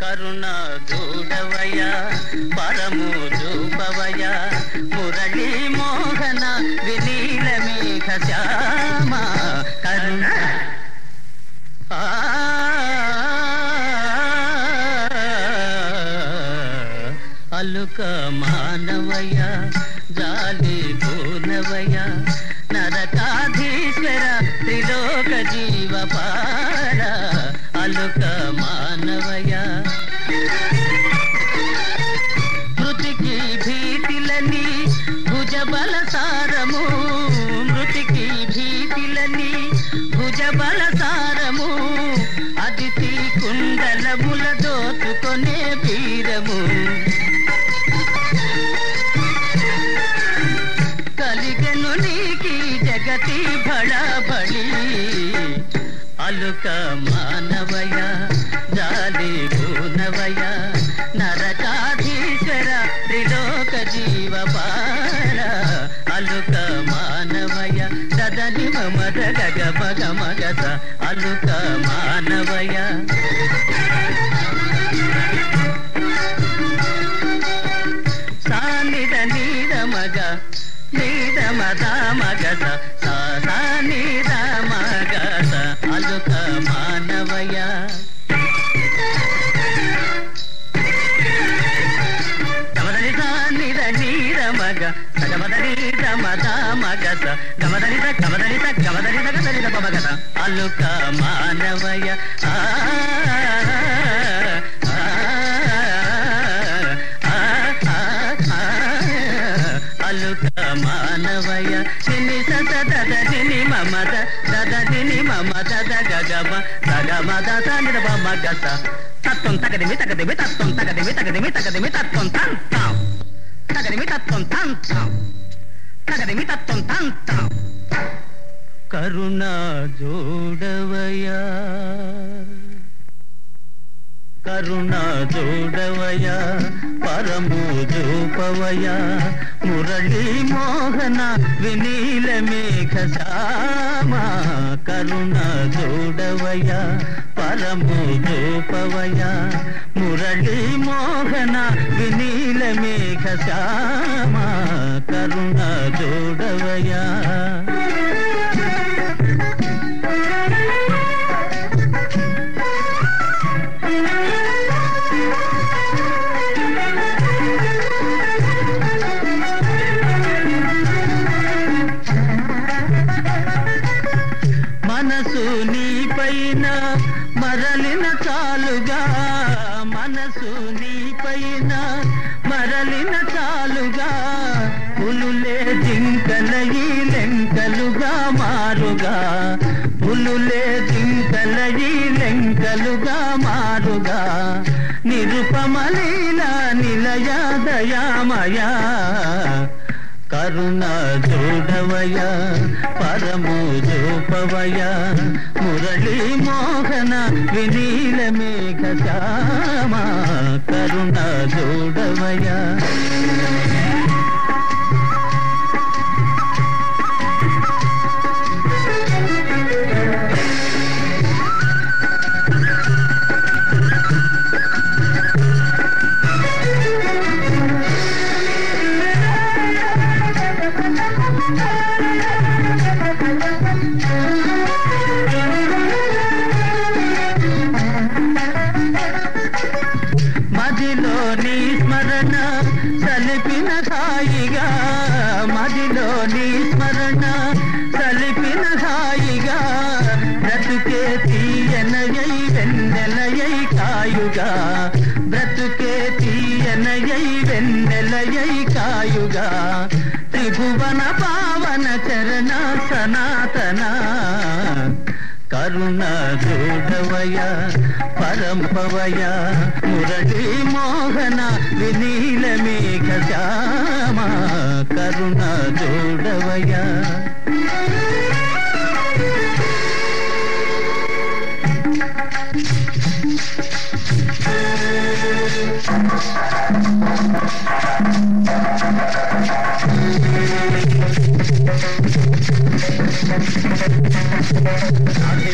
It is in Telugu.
కరుణ దూడవయ పరము చూపవయ మురళీ మోహన విలీల మేఘ శ్యామ కరుణ. ఆ. అలుక జగతి బళబళి అలుక మానవయ జాలి భూనవయ నరకాధీశ్వర త్రిలోక జీవ పార అలుక మానవయ సదని మమద గగ మగ మగస అలుక మానవయ సానిద మగ సగమదని మద మగస గమదని స. గమదని స గమదని స మానవయ ఆ ఆ, మానవయ నిని సత దద నిని మమద దద నిని మమద దగ గమ దగ మద స. తత్వం తగదిమి తగదిమి తత్వం తగదిమి తగదిమి తగదిమి తత్వం తం తాం. తగదిమి తత్వం తం తం తగదిమి తత్వం తం కరుణ జోడవయా కరుణ జోడవయా పరము జోపవయా మురళీ మోహన వినీల మేఘ రామా కరుణ జోడవయ పరము జూపవయ మురళి మోహన వినీల మేఘ శ్యామా కరుణ జోడవయ నీపైన మరలిన చాలుగా మనసు నీపైన మరలిన చాలుగా పులులే జింకలయి లెంకలుగా మారుగా పులులే జింకలయి లెంకలుగా మారుగా నిరుపమలీల నిలయ దయామయా. కరుణ జోడవయ పరము జోపవయ మురళీ మోహన వినీల మేఘ కరుణ జోడవయ కాయుగా త్రిభువన పావన చరణ సనాతన. కరుణ జోడవయ పరంపవయ మురళీ మోహన వినీల మేఘ శ్యామ. కరుణ జోడవయ Thank you.